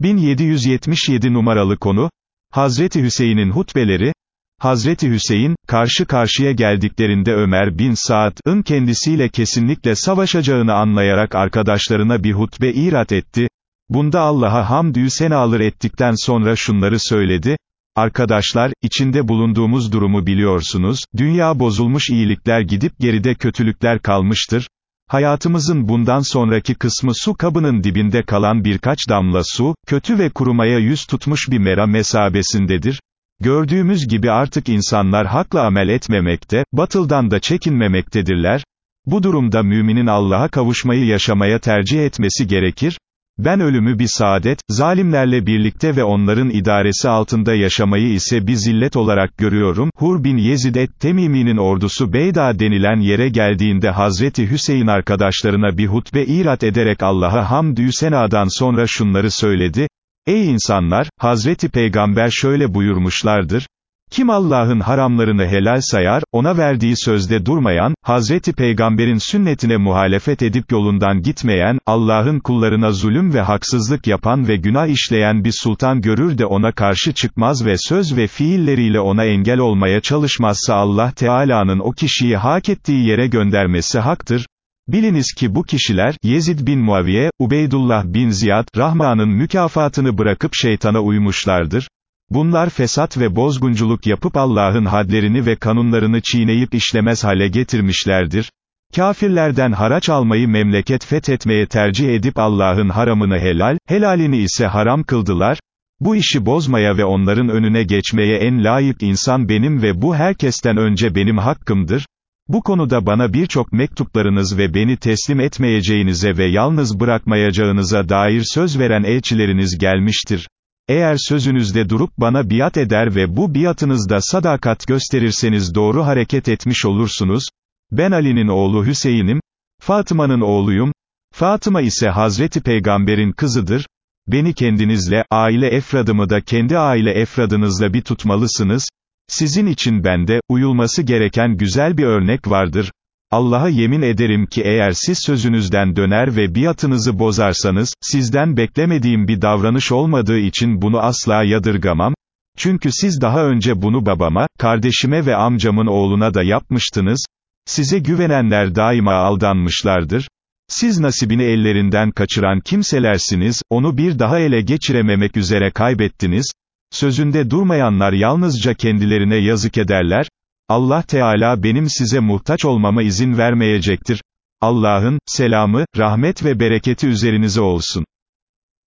1777 numaralı konu, Hazreti Hüseyin'in hutbeleri, Hazreti Hüseyin, karşı karşıya geldiklerinde Ömer bin Saad'ın kendisiyle kesinlikle savaşacağını anlayarak arkadaşlarına bir hutbe irat etti, bunda Allah'a hamdü senalar ettikten sonra şunları söyledi, Arkadaşlar, içinde bulunduğumuz durumu biliyorsunuz, dünya bozulmuş iyilikler gidip geride kötülükler kalmıştır, Hayatımızın bundan sonraki kısmı su kabının dibinde kalan birkaç damla su, kötü ve kurumaya yüz tutmuş bir mera mesabesindedir. Gördüğümüz gibi artık insanlar hakla amel etmemekte, batıldan da çekinmemektedirler. Bu durumda müminin Allah'a kavuşmayı yaşamaya tercih etmesi gerekir, ben ölümü bir saadet, zalimlerle birlikte ve onların idaresi altında yaşamayı ise bir zillet olarak görüyorum. Hur bin Yezid et-Temimi'nin ordusu Beyda denilen yere geldiğinde Hazreti Hüseyin arkadaşlarına bir hutbe irat ederek Allah'a hamdü senadan sonra şunları söyledi. Ey insanlar, Hazreti Peygamber şöyle buyurmuşlardır, kim Allah'ın haramlarını helal sayar, ona verdiği sözde durmayan, Hazreti Peygamber'in sünnetine muhalefet edip yolundan gitmeyen, Allah'ın kullarına zulüm ve haksızlık yapan ve günah işleyen bir sultan görür de ona karşı çıkmaz ve söz ve fiilleriyle ona engel olmaya çalışmazsa Allah Teala'nın o kişiyi hak ettiği yere göndermesi haktır. Biliniz ki bu kişiler, Yezid bin Muaviye, Ubeydullah bin Ziyad, Rahman'ın mükafatını bırakıp şeytana uymuşlardır. Bunlar fesat ve bozgunculuk yapıp Allah'ın hadlerini ve kanunlarını çiğneyip işlemez hale getirmişlerdir. Kafirlerden haraç almayı memleket fethetmeye tercih edip Allah'ın haramını helal, helalini ise haram kıldılar. Bu işi bozmaya ve onların önüne geçmeye en layık insan benim ve bu herkesten önce benim hakkımdır. Bu konuda bana birçok mektuplarınız ve beni teslim etmeyeceğinize ve yalnız bırakmayacağınıza dair söz veren elçileriniz gelmiştir. Eğer sözünüzde durup bana biat eder ve bu biatınızda sadakat gösterirseniz doğru hareket etmiş olursunuz, ben Ali'nin oğlu Hüseyin'im, Fatıma'nın oğluyum, Fatıma ise Hazreti Peygamber'in kızıdır, beni kendinizle, aile efradımı da kendi aile efradınızla bir tutmalısınız, sizin için bende, uyulması gereken güzel bir örnek vardır, Allah'a yemin ederim ki eğer siz sözünüzden döner ve biatınızı bozarsanız, sizden beklemediğim bir davranış olmadığı için bunu asla yadırgamam, çünkü siz daha önce bunu babama, kardeşime ve amcamın oğluna da yapmıştınız, size güvenenler daima aldanmışlardır, siz nasibini ellerinden kaçıran kimselersiniz, onu bir daha ele geçirememek üzere kaybettiniz, sözünde durmayanlar yalnızca kendilerine yazık ederler, Allah Teala benim size muhtaç olmama izin vermeyecektir. Allah'ın, selamı, rahmet ve bereketi üzerinize olsun.